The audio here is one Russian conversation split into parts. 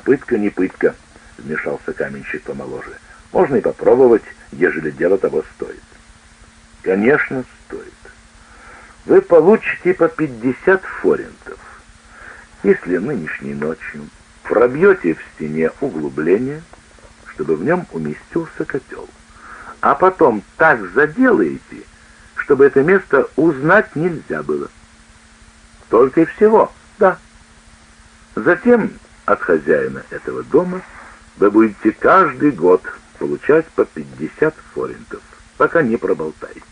Попытка не пытка, вмешался каменщик помоложе. Можно и попробовать, ежели дело того стоит. Конечно, стоит. Вы получите по 50 форинтов. Если нынешней ночью пробьете в стене углубление, чтобы в нем уместился котел, а потом так заделаете, чтобы это место узнать нельзя было. Только и всего, да. Затем от хозяина этого дома вы будете каждый год получать по 50 форинтов, пока не проболтаетесь.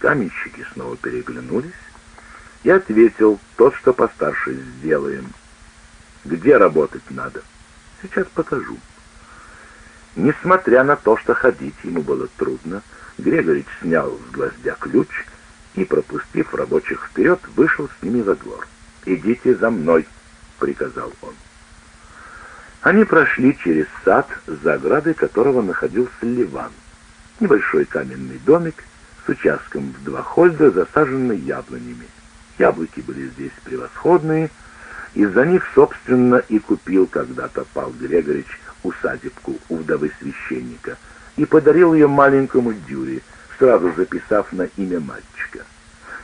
Каменщики снова переглянулись. Я ответил, тот, что постарше, сделаем. Где работать надо? Сейчас покажу. Несмотря на то, что ходить ему было трудно, Грегорич снял с гвоздя ключ и, пропустив рабочих вперед, вышел с ними во двор. «Идите за мной», — приказал он. Они прошли через сад, за оградой которого находился Ливан, небольшой каменный домик с участком в два хольда, засаженный яблонями. Яблоки были здесь превосходные, из-за них, собственно, и купил когда-то Пал Грегорич усадебку у вдовы священника и подарил ее маленькому Дюре, сразу записав на имя мальчика.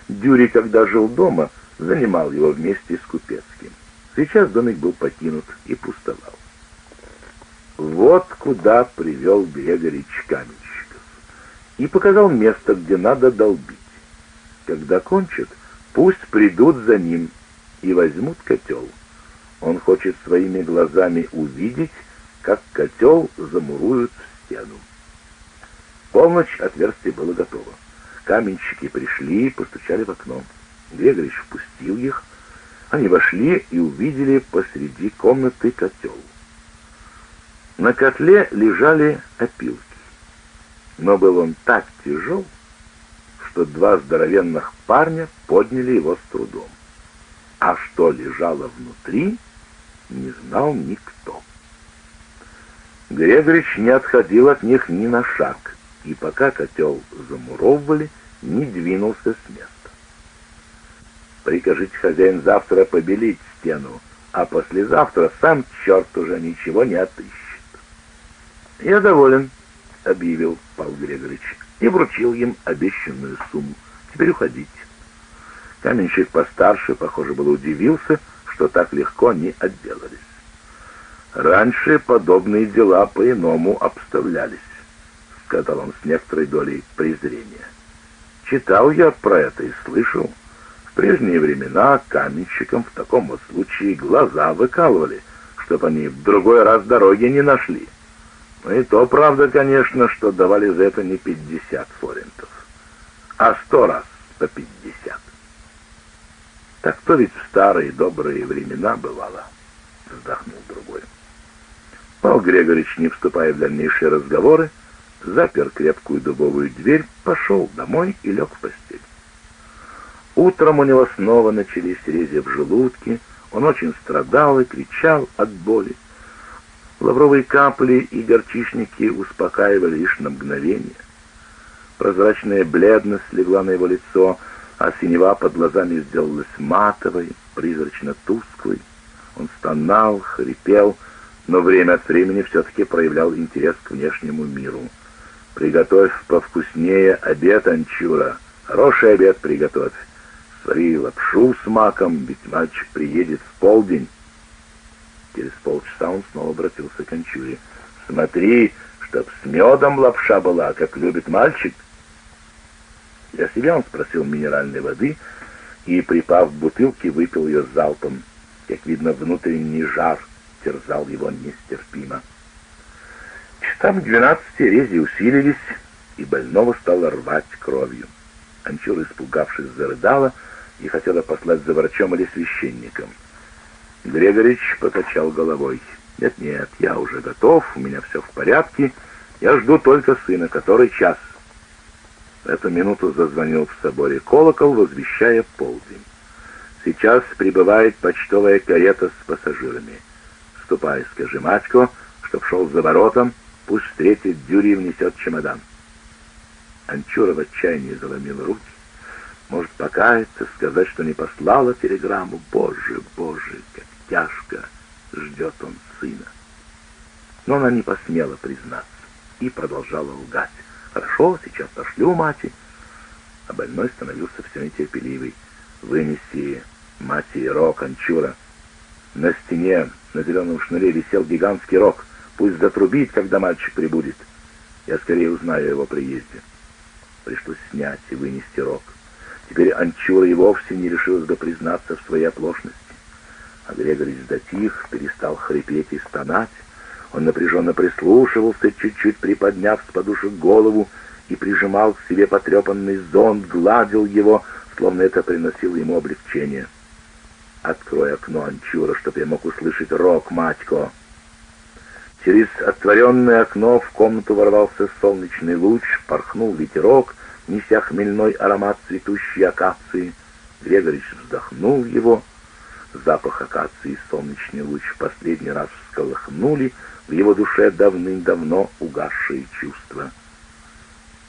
Дюри, когда жил дома, занимал его вместе с Купецким. Сейчас домик был покинут и пустовал. Вот куда привел Грегорич каменщиков и показал место, где надо долбить. Когда кончат, пусть придут за ним и возьмут котел. Он хочет своими глазами увидеть, как котел замуруют в стену. Полночь отверстие было готово. Каменщики пришли и постучали в окно. Грегорич впустил их. Они вошли и увидели посреди комнаты котел. На котле лежали опилки. Но был он так тяжел, что два здоровенных парня подняли его с трудом. А что лежало внутри, не знал никто. Грегорич не отходил от них ни на шаг, и пока котел замуровывали, не двинулся с места. Прикажите хозяин завтра побелить стену, а послезавтра сам черт уже ничего не отыщет. «Я доволен», — объявил Павел Григорьевич, и вручил им обещанную сумму. «Теперь уходите». Каменщик постарше, похоже, был удивился, что так легко не отделались. Раньше подобные дела по-иному обставлялись, сказал он с некоторой долей презрения. Читал я про это и слышал. Прежние времена каменщикам в таком вот случае глаза выкалывали, чтоб они в другой раз дороги не нашли. Ну и то правда, конечно, что давали за это не пятьдесят форинтов, а сто раз по пятьдесят. Так то ведь в старые добрые времена бывало, вздохнул другой. Пал Грегорич, не вступая в дальнейшие разговоры, запер крепкую дубовую дверь, пошел домой и лег в постель. Утром у него снова начались рези в желудке, он очень страдал и кричал от боли. Лавровые капли и горчичники успокаивали лишь на мгновение. Прозрачная бледность легла на его лицо, а синева под глазами сделалась матовой, призрачно тусклой. Он стонал, хрипел, но время от времени все-таки проявлял интерес к внешнему миру. «Приготовь повкуснее обед, Анчура. Хороший обед приготовь. Свари лапшу с маком, ведь мальчик приедет в полдень». Через полчаса он снова обратился к Анчуре. «Смотри, чтоб с медом лапша была, как любит мальчик». Для себя он спросил минеральной воды и, припав к бутылке, выпил ее залпом. Как видно, внутренний жар — терзал его нестерпимо. Часам двенадцати рези усилились, и больного стало рвать кровью. Анчур, испугавшись, зарыдала и хотела послать за врачом или священником. Грегорич покачал головой. «Нет-нет, я уже готов, у меня все в порядке. Я жду только сына, который час». В эту минуту зазвонил в соборе колокол, возвещая полдень. Сейчас прибывает почтовая карета с пассажирами. Ступай, скажи Матько, чтоб шел за воротом, пусть встретит Дюри и внесет чемодан. Анчура в отчаянии заломил руки. Может покаяться, сказать, что не послала телеграмму. Боже, боже, как тяжко ждет он сына. Но она не посмела признаться и продолжала лгать. «Хорошо, сейчас пошлю мати». А больной становился все нетерпеливый. «Вынеси мати рог, Анчура». На стене на зеленом шнуре висел гигантский рог. Пусть затрубит, когда мальчик прибудет. Я скорее узнаю о его приезде. Пришлось снять и вынести рог. Теперь Анчура и вовсе не решилась бы признаться в своей оплошности. А Грегорич затих, перестал хрипеть и стонать. Он напряженно прислушивался, чуть-чуть приподняв с подушек голову, и прижимал к себе потрепанный зонт, гладил его, словно это приносило ему облегчение. «Открой окно, Анчура, чтобы я мог услышать рок, матько!» Через отворенное окно в комнату ворвался солнечный луч, порхнул ветерок, неся хмельной аромат цветущей акации. Грегорич вздохнул его. Запах акации и солнечный луч в последний раз всколыхнули в его душе давным-давно угасшие чувства.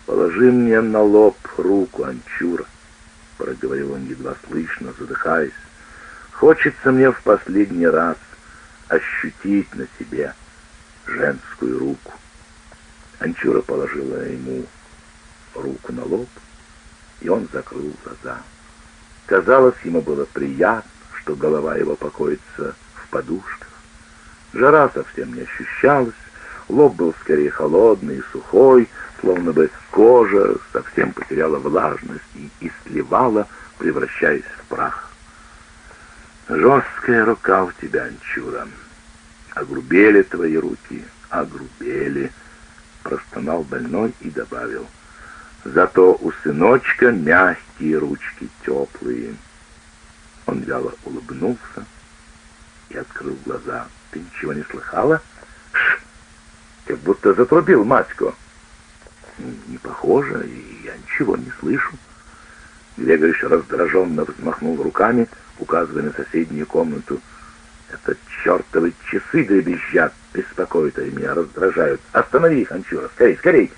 «Положи мне на лоб руку, Анчура», — проговорил он едва слышно, задыхаясь. «Хочется мне в последний раз ощутить на себе женскую руку». Анчура положила ему руку на лоб, и он закрыл глаза. Казалось, ему было приятно, что голова его покоится в подушках. Жара совсем не ощущалась, лоб был скорее холодный и сухой, словно бы кожа совсем потеряла влажность и, и сливала, превращаясь в прах. Жесткая рука у тебя, Анчура. Огрубели твои руки, огрубели, простонал больной и добавил. Зато у сыночка мягкие ручки теплые. Он вяло улыбнулся и открыл глаза. Ты ничего не слыхала? Ш! Как будто затрубил матьку. Не похоже, и я ничего не слышу. Грегорич раздраженно взмахнул руками, указывая на соседнюю комнату. Это чертовы часы дребезжат, беспокоят и меня раздражают. Останови их, Анчура, скорей, скорей!